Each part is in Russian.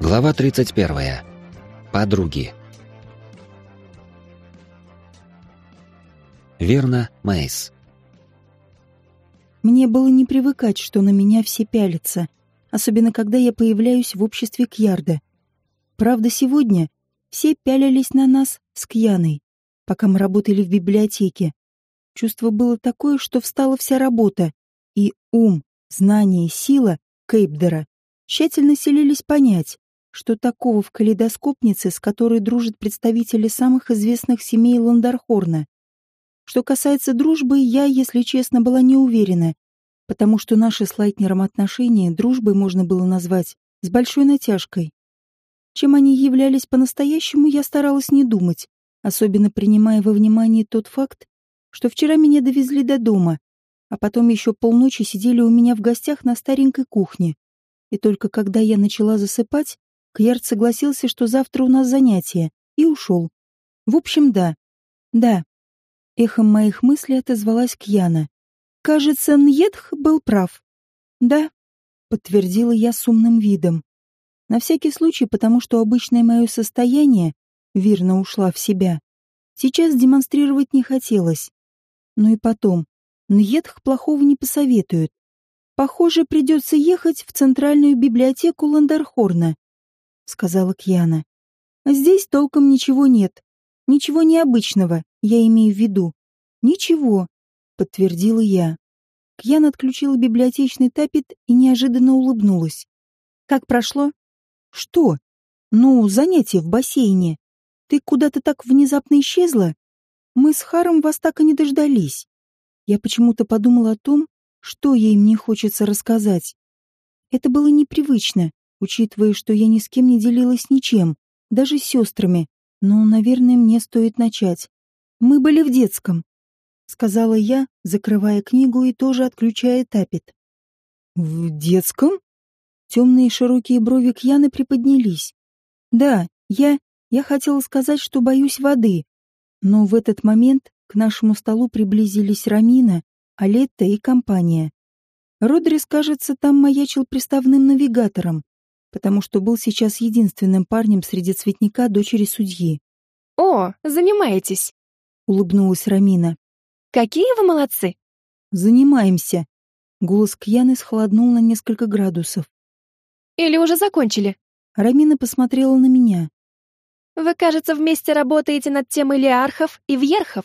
Глава 31. Подруги. Верно, Мейс. Мне было не привыкать, что на меня все пялятся, особенно когда я появляюсь в обществе Кьярда. Правда, сегодня все пялились на нас с Кьяной, пока мы работали в библиотеке. Чувство было такое, что встала вся работа, и ум, знание, сила Кейпдера тщательно селились понять, что такого в калейдоскопнице, с которой дружат представители самых известных семей Ландархорна. Что касается дружбы, я, если честно, была не уверена, потому что наши с Лайтнером отношения дружбой можно было назвать с большой натяжкой. Чем они являлись по-настоящему, я старалась не думать, особенно принимая во внимание тот факт, что вчера меня довезли до дома, а потом еще полночи сидели у меня в гостях на старенькой кухне. И только когда я начала засыпать, Кьярд согласился, что завтра у нас занятие, и ушел. В общем, да. Да. Эхом моих мыслей отозвалась Кьяна. Кажется, Ньетх был прав. Да, подтвердила я с умным видом. На всякий случай, потому что обычное мое состояние, верно ушла в себя, сейчас демонстрировать не хотелось. Ну и потом, Ньетх плохого не посоветует. Похоже, придется ехать в центральную библиотеку Ландархорна. — сказала Кьяна. «Здесь толком ничего нет. Ничего необычного, я имею в виду. Ничего», — подтвердила я. Кьяна отключила библиотечный тапет и неожиданно улыбнулась. «Как прошло?» «Что?» «Ну, занятие в бассейне. Ты куда-то так внезапно исчезла? Мы с Харом вас так и не дождались». Я почему-то подумала о том, что ей мне хочется рассказать. Это было непривычно, учитывая, что я ни с кем не делилась ничем, даже с сестрами. Но, наверное, мне стоит начать. Мы были в детском, сказала я, закрывая книгу и тоже отключая тапет. В детском? Темные широкие брови Кьяны приподнялись. Да, я... я хотела сказать, что боюсь воды. Но в этот момент к нашему столу приблизились Рамина, Алетта и компания. Родрис, кажется, там маячил приставным навигатором потому что был сейчас единственным парнем среди цветника дочери судьи. «О, занимаетесь!» — улыбнулась Рамина. «Какие вы молодцы!» «Занимаемся!» Голос Кьяны схолоднул на несколько градусов. «Или уже закончили?» Рамина посмотрела на меня. «Вы, кажется, вместе работаете над темой лиархов и вьерхов».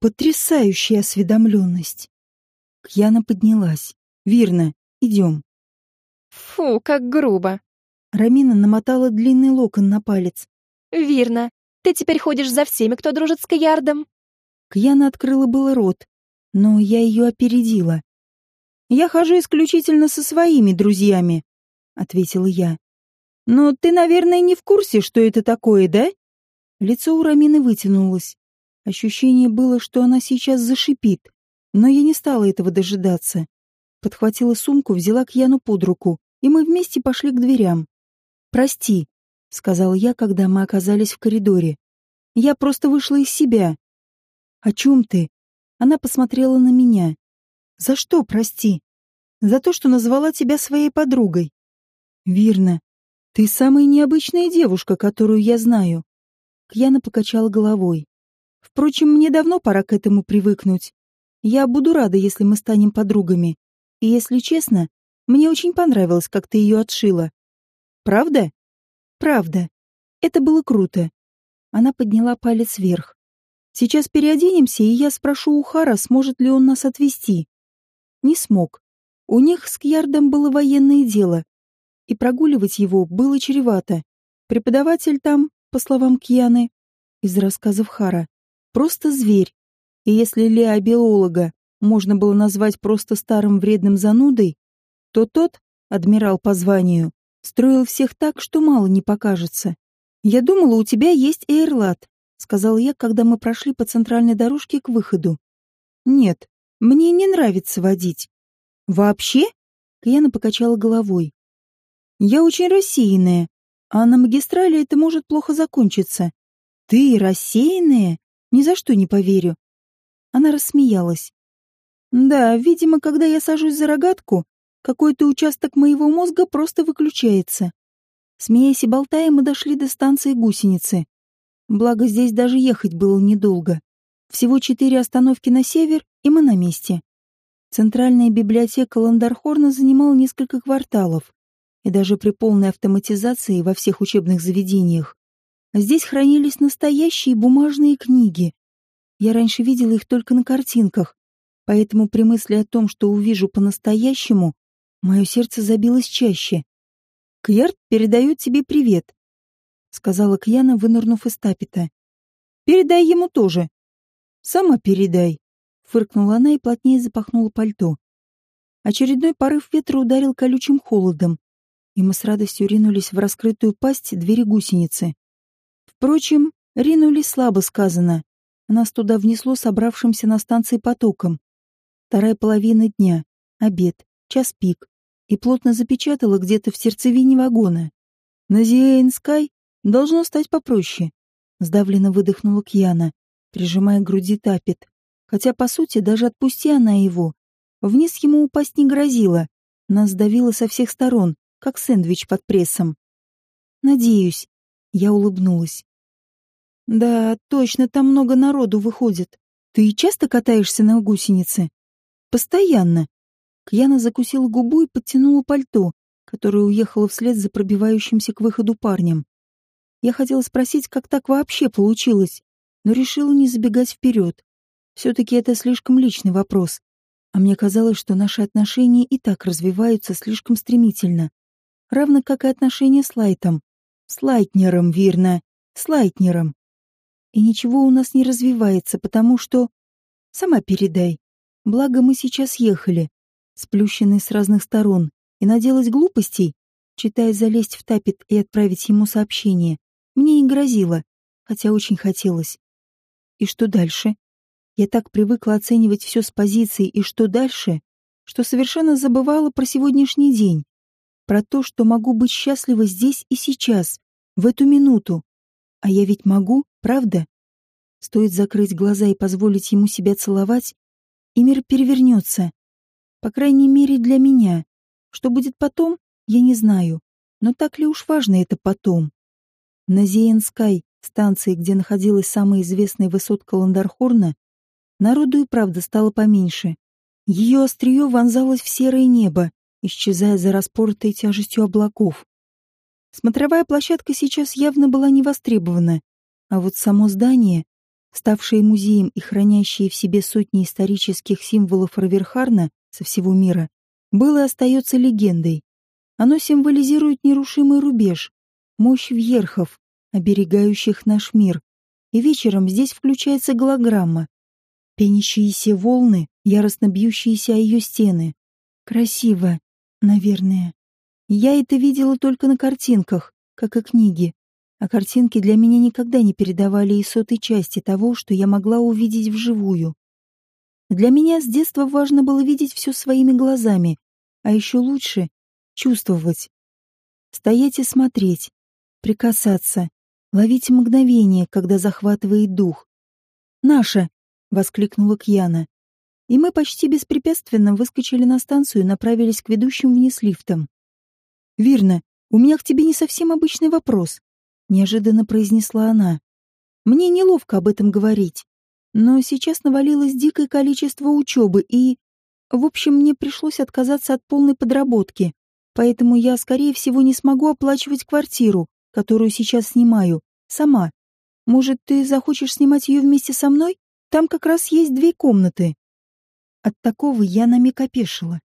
Потрясающая осведомленность. Кьяна поднялась. «Верно, идем». Фу, как грубо. Рамина намотала длинный локон на палец. Верно. Ты теперь ходишь за всеми, кто дружит с Каярдом. Кьяна открыла было рот, но я ее опередила. «Я хожу исключительно со своими друзьями», — ответила я. «Но ты, наверное, не в курсе, что это такое, да?» Лицо у Рамины вытянулось. Ощущение было, что она сейчас зашипит, но я не стала этого дожидаться. Подхватила сумку, взяла Кьяну под руку, и мы вместе пошли к дверям. «Прости», — сказал я, когда мы оказались в коридоре. «Я просто вышла из себя». «О чем ты?» Она посмотрела на меня. «За что, прости?» «За то, что назвала тебя своей подругой». «Верно. Ты самая необычная девушка, которую я знаю». Кьяна покачала головой. «Впрочем, мне давно пора к этому привыкнуть. Я буду рада, если мы станем подругами. И если честно, мне очень понравилось, как ты ее отшила. Правда? Правда. Это было круто. Она подняла палец вверх. Сейчас переоденемся, и я спрошу у Хара, сможет ли он нас отвезти. Не смог. У них с Кьярдом было военное дело, и прогуливать его было чревато. Преподаватель там, по словам Кьяны, из рассказов Хара, просто зверь. И если Леа биолога можно было назвать просто старым вредным занудой, то тот, адмирал по званию, строил всех так, что мало не покажется. «Я думала, у тебя есть эйрлат», — сказал я, когда мы прошли по центральной дорожке к выходу. «Нет, мне не нравится водить». «Вообще?» — Кьяна покачала головой. «Я очень рассеянная, а на магистрали это может плохо закончиться». «Ты рассеянная? Ни за что не поверю». Она рассмеялась. Да, видимо, когда я сажусь за рогатку, какой-то участок моего мозга просто выключается. Смеясь и болтая, мы дошли до станции гусеницы. Благо, здесь даже ехать было недолго. Всего четыре остановки на север, и мы на месте. Центральная библиотека Ландархорна занимала несколько кварталов, и даже при полной автоматизации во всех учебных заведениях. Здесь хранились настоящие бумажные книги. Я раньше видела их только на картинках, поэтому при мысли о том, что увижу по-настоящему, мое сердце забилось чаще. «Кьерт передает тебе привет», — сказала Кьяна, вынырнув из тапета. «Передай ему тоже». «Сама передай», — фыркнула она и плотнее запахнула пальто. Очередной порыв ветра ударил колючим холодом, и мы с радостью ринулись в раскрытую пасть двери гусеницы. Впрочем, ринулись слабо сказано. Нас туда внесло собравшимся на станции потоком. Вторая половина дня, обед, час пик, и плотно запечатала где-то в сердцевине вагона. На Зиэйн-Скай должно стать попроще. Сдавленно выдохнула Кьяна, прижимая к груди тапет. Хотя, по сути, даже отпусти она его, вниз ему упасть не грозило. Нас давило со всех сторон, как сэндвич под прессом. Надеюсь. Я улыбнулась. Да, точно, там много народу выходит. Ты часто катаешься на гусенице? Постоянно. Кьяна закусила губу и подтянула пальто, которое уехало вслед за пробивающимся к выходу парнем. Я хотела спросить, как так вообще получилось, но решила не забегать вперед. Все-таки это слишком личный вопрос. А мне казалось, что наши отношения и так развиваются слишком стремительно равно как и отношения с Лайтом. С Лайтнером, верно, с Лайтнером. И ничего у нас не развивается, потому что... Сама передай. Благо мы сейчас ехали, сплющенные с разных сторон, и наделать глупостей, читая залезть в тапет и отправить ему сообщение, мне не грозило, хотя очень хотелось. И что дальше? Я так привыкла оценивать все с позиции «и что дальше», что совершенно забывала про сегодняшний день про то, что могу быть счастлива здесь и сейчас, в эту минуту. А я ведь могу, правда? Стоит закрыть глаза и позволить ему себя целовать, и мир перевернется. По крайней мере, для меня. Что будет потом, я не знаю. Но так ли уж важно это потом? На Зиенскай, станции, где находилась самая известная высотка Ландархорна, народу и правда стало поменьше. Ее острие вонзалось в серое небо, исчезая за распоротой тяжестью облаков. Смотровая площадка сейчас явно была не востребована, а вот само здание, ставшее музеем и хранящее в себе сотни исторических символов Раверхарна со всего мира, было и остается легендой. Оно символизирует нерушимый рубеж, мощь вьерхов, оберегающих наш мир. И вечером здесь включается голограмма. Пенящиеся волны, яростно бьющиеся о ее стены. Красиво, Наверное. Я это видела только на картинках, как и книги. А картинки для меня никогда не передавали и сотой части того, что я могла увидеть вживую. Для меня с детства важно было видеть все своими глазами, а еще лучше — чувствовать. Стоять и смотреть, прикасаться, ловить мгновение, когда захватывает дух. «Наша!» — воскликнула Кьяна и мы почти беспрепятственно выскочили на станцию и направились к ведущим вниз лифтам. «Вирна, у меня к тебе не совсем обычный вопрос», — неожиданно произнесла она. «Мне неловко об этом говорить, но сейчас навалилось дикое количество учебы и... В общем, мне пришлось отказаться от полной подработки, поэтому я, скорее всего, не смогу оплачивать квартиру, которую сейчас снимаю, сама. Может, ты захочешь снимать ее вместе со мной? Там как раз есть две комнаты. От такого я на миг опешила.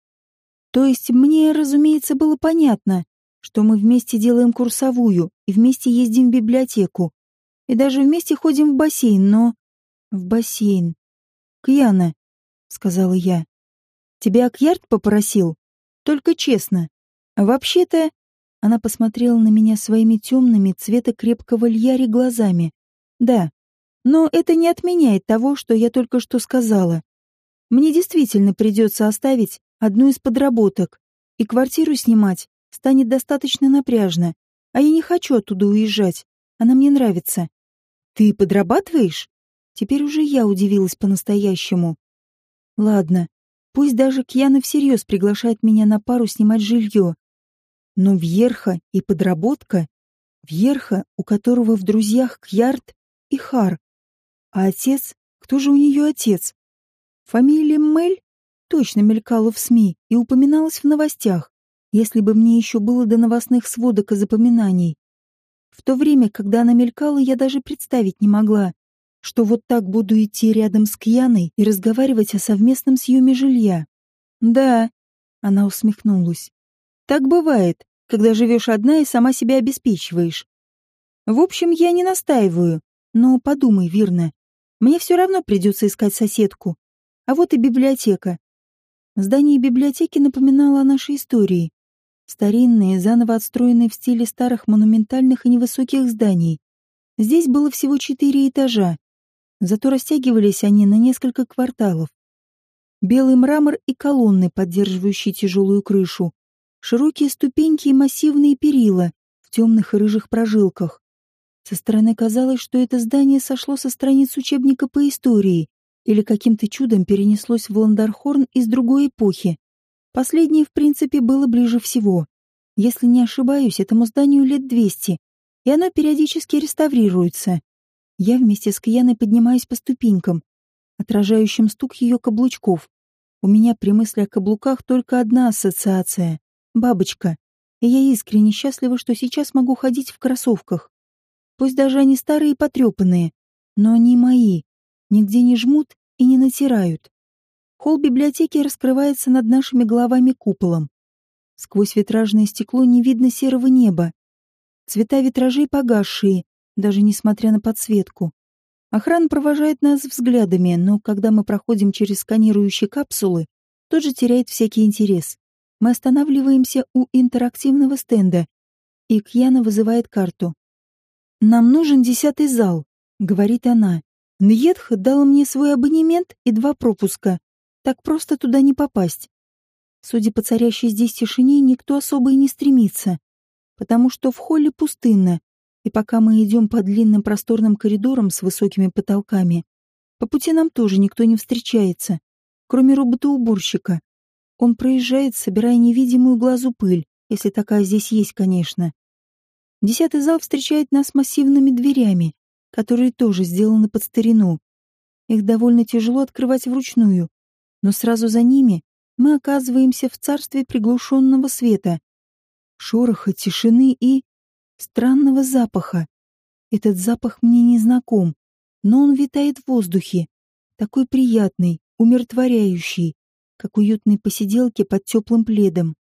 То есть мне, разумеется, было понятно, что мы вместе делаем курсовую и вместе ездим в библиотеку, и даже вместе ходим в бассейн, но... В бассейн. «Кьяна», — сказала я, — «тебя Акьярд попросил? Только честно. Вообще-то...» Она посмотрела на меня своими темными цвета крепкого льяри глазами. «Да, но это не отменяет того, что я только что сказала. Мне действительно придется оставить одну из подработок, и квартиру снимать станет достаточно напряжно, а я не хочу оттуда уезжать, она мне нравится. Ты подрабатываешь? Теперь уже я удивилась по-настоящему. Ладно, пусть даже Кьяна всерьез приглашает меня на пару снимать жилье. Но Вьерха и подработка, Вьерха, у которого в друзьях Кьярд и Хар. А отец, кто же у нее отец? Фамилия Мель точно мелькала в СМИ и упоминалась в новостях, если бы мне еще было до новостных сводок и запоминаний. В то время, когда она мелькала, я даже представить не могла, что вот так буду идти рядом с Кьяной и разговаривать о совместном съеме жилья. Да, она усмехнулась. Так бывает, когда живешь одна и сама себя обеспечиваешь. В общем, я не настаиваю, но подумай, Вирна, мне все равно придется искать соседку. А вот и библиотека. Здание библиотеки напоминало о нашей истории. Старинные, заново отстроенные в стиле старых монументальных и невысоких зданий. Здесь было всего четыре этажа, зато растягивались они на несколько кварталов. Белый мрамор и колонны, поддерживающие тяжелую крышу, широкие ступеньки и массивные перила в темных и рыжих прожилках. Со стороны казалось, что это здание сошло со страниц учебника по истории или каким-то чудом перенеслось в Ландархорн из другой эпохи. Последнее, в принципе, было ближе всего. Если не ошибаюсь, этому зданию лет двести, и оно периодически реставрируется. Я вместе с Кьяной поднимаюсь по ступенькам, отражающим стук ее каблучков. У меня при мысли о каблуках только одна ассоциация — бабочка, и я искренне счастлива, что сейчас могу ходить в кроссовках. Пусть даже они старые и потрепанные, но они мои, нигде не жмут и не натирают. Холл библиотеки раскрывается над нашими головами куполом. Сквозь витражное стекло не видно серого неба. Цвета витражей погасшие, даже несмотря на подсветку. Охрана провожает нас взглядами, но когда мы проходим через сканирующие капсулы, тут же теряет всякий интерес. Мы останавливаемся у интерактивного стенда, и Кьяна вызывает карту. «Нам нужен десятый зал», — говорит она. «Ньетх дал мне свой абонемент и два пропуска. Так просто туда не попасть». Судя по царящей здесь тишине, никто особо и не стремится, потому что в холле пустынно, и пока мы идем по длинным просторным коридорам с высокими потолками, по пути нам тоже никто не встречается, кроме робота-уборщика. Он проезжает, собирая невидимую глазу пыль, если такая здесь есть, конечно. Десятый зал встречает нас массивными дверями, которые тоже сделаны под старину. Их довольно тяжело открывать вручную, но сразу за ними мы оказываемся в царстве приглушенного света, шороха, тишины и странного запаха. Этот запах мне не знаком, но он витает в воздухе, такой приятный, умиротворяющий, как уютные посиделки под теплым пледом.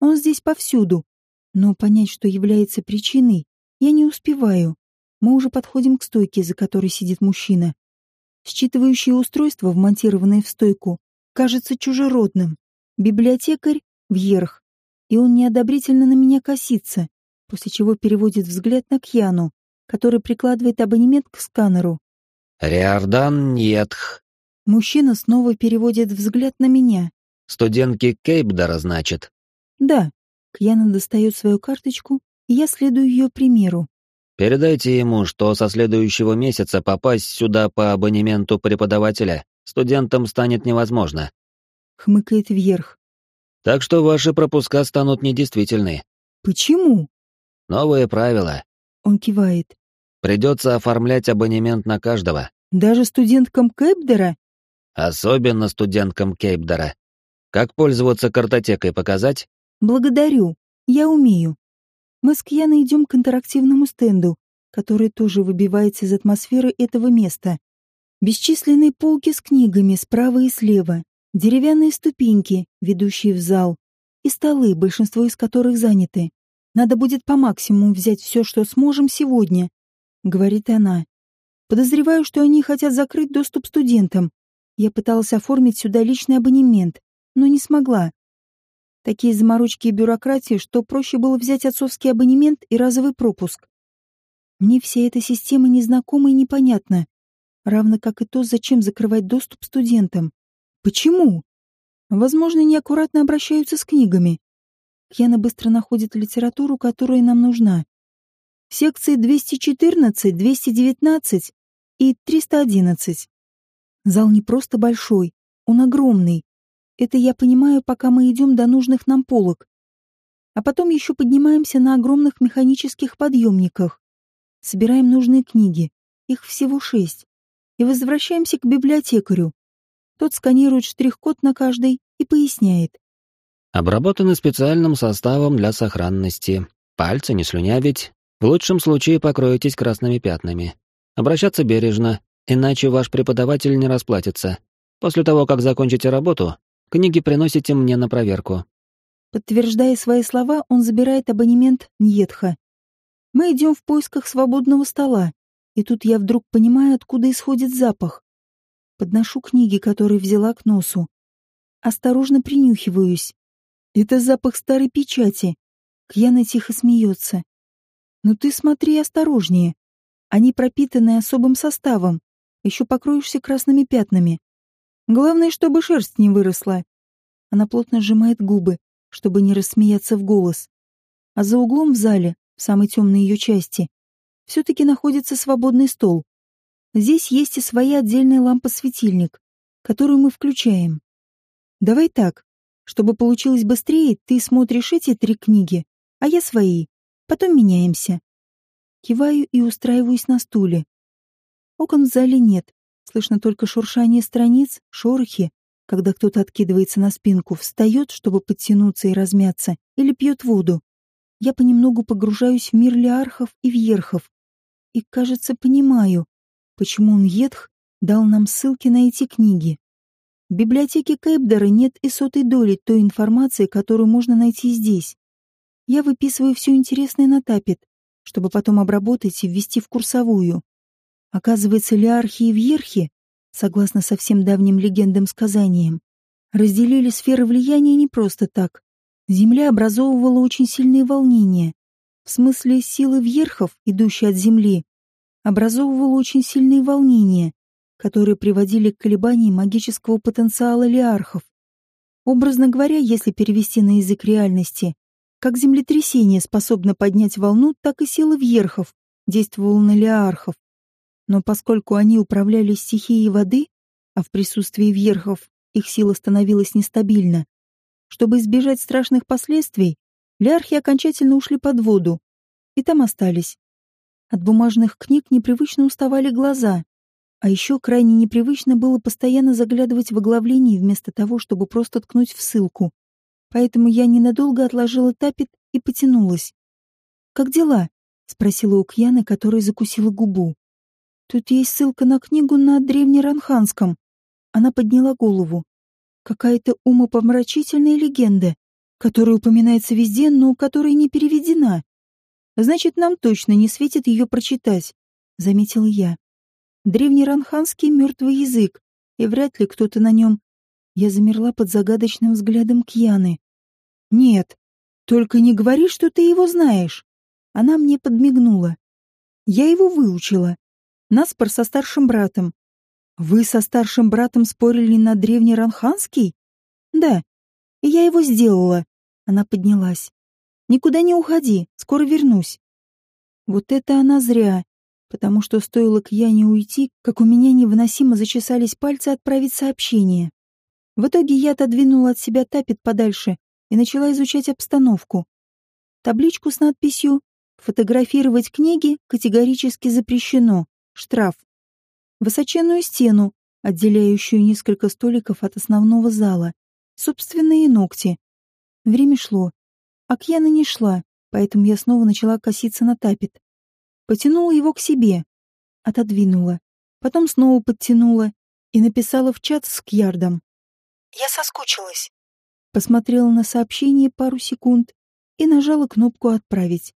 Он здесь повсюду, но понять, что является причиной, я не успеваю. Мы уже подходим к стойке, за которой сидит мужчина. Считывающее устройство, вмонтированное в стойку, кажется чужеродным. Библиотекарь вверх, и он неодобрительно на меня косится, после чего переводит взгляд на Кьяну, который прикладывает абонемент к сканеру. Риордан Ньетх. Мужчина снова переводит взгляд на меня. Студентки Кейбдера, значит. Да, Кьяна достает свою карточку, и я следую ее примеру. Передайте ему, что со следующего месяца попасть сюда по абонементу преподавателя студентам станет невозможно. Хмыкает вверх. Так что ваши пропуска станут недействительны. Почему? Новые правила. Он кивает. Придется оформлять абонемент на каждого. Даже студенткам Кэпдера? Особенно студенткам Кейпдера. Как пользоваться картотекой показать? Благодарю, я умею. Мы с Кьяной идем к интерактивному стенду, который тоже выбивается из атмосферы этого места. Бесчисленные полки с книгами справа и слева, деревянные ступеньки, ведущие в зал, и столы, большинство из которых заняты. Надо будет по максимуму взять все, что сможем сегодня, говорит она. Подозреваю, что они хотят закрыть доступ студентам. Я пыталась оформить сюда личный абонемент, но не смогла. Такие заморочки и бюрократии, что проще было взять отцовский абонемент и разовый пропуск. Мне вся эта система незнакома и непонятна, равно как и то, зачем закрывать доступ студентам. Почему? Возможно, неаккуратно обращаются с книгами. Кьяна быстро находит литературу, которая нам нужна. Секции 214, 219 и 311. Зал не просто большой, он огромный, это я понимаю, пока мы идем до нужных нам полок. А потом еще поднимаемся на огромных механических подъемниках. Собираем нужные книги, их всего шесть, и возвращаемся к библиотекарю. Тот сканирует штрих-код на каждой и поясняет. Обработаны специальным составом для сохранности. Пальцы не слюнявить. В лучшем случае покроетесь красными пятнами. Обращаться бережно, иначе ваш преподаватель не расплатится. После того, как закончите работу, книги приносите мне на проверку. Подтверждая свои слова, он забирает абонемент Ньетха. Мы идем в поисках свободного стола, и тут я вдруг понимаю, откуда исходит запах. Подношу книги, которые взяла к носу. Осторожно принюхиваюсь. Это запах старой печати. Кьяна тихо смеется. Но «Ну ты смотри осторожнее. Они пропитаны особым составом. Еще покроешься красными пятнами. Главное, чтобы шерсть не выросла. Она плотно сжимает губы, чтобы не рассмеяться в голос. А за углом в зале, в самой темной ее части, все-таки находится свободный стол. Здесь есть и своя отдельная лампа-светильник, которую мы включаем. Давай так, чтобы получилось быстрее, ты смотришь эти три книги, а я свои. Потом меняемся. Киваю и устраиваюсь на стуле. Окон в зале нет. Слышно только шуршание страниц, шорохи, когда кто-то откидывается на спинку, встает, чтобы подтянуться и размяться, или пьет воду я понемногу погружаюсь в мир лиархов и вьерхов. И, кажется, понимаю, почему он едх дал нам ссылки на эти книги. В библиотеке Кейпдера нет и сотой доли той информации, которую можно найти здесь. Я выписываю все интересное на тапет, чтобы потом обработать и ввести в курсовую. Оказывается, лиархи и вьерхи, согласно совсем давним легендам-сказаниям, разделили сферы влияния не просто так. Земля образовывала очень сильные волнения. В смысле, силы вверхов, идущие от Земли, образовывала очень сильные волнения, которые приводили к колебаниям магического потенциала лиархов. Образно говоря, если перевести на язык реальности, как землетрясение способно поднять волну, так и сила вверхов действовала на лиархов. Но поскольку они управляли стихией воды, а в присутствии вверхов их сила становилась нестабильна, чтобы избежать страшных последствий, лярхи окончательно ушли под воду и там остались. От бумажных книг непривычно уставали глаза, а еще крайне непривычно было постоянно заглядывать в оглавление вместо того, чтобы просто ткнуть в ссылку. Поэтому я ненадолго отложила тапет и потянулась. «Как дела?» — спросила у Кьяны, которая закусила губу. «Тут есть ссылка на книгу на древнеранханском». Она подняла голову. Какая-то умопомрачительная легенда, которая упоминается везде, но которая не переведена. Значит, нам точно не светит ее прочитать, — заметил я. Древнеранханский мертвый язык, и вряд ли кто-то на нем. Я замерла под загадочным взглядом Кьяны. Нет, только не говори, что ты его знаешь. Она мне подмигнула. Я его выучила. Наспор со старшим братом. Вы со старшим братом спорили на древний Ранханский? Да. Я его сделала. Она поднялась. Никуда не уходи, скоро вернусь. Вот это она зря, потому что стоило к Яне уйти, как у меня невыносимо зачесались пальцы отправить сообщение. В итоге я отодвинула от себя тапет подальше и начала изучать обстановку. Табличку с надписью «Фотографировать книги категорически запрещено. Штраф» высоченную стену, отделяющую несколько столиков от основного зала, собственные ногти. Время шло. Акьяна не шла, поэтому я снова начала коситься на тапет. Потянула его к себе, отодвинула, потом снова подтянула и написала в чат с Кьярдом. «Я соскучилась». Посмотрела на сообщение пару секунд и нажала кнопку «Отправить».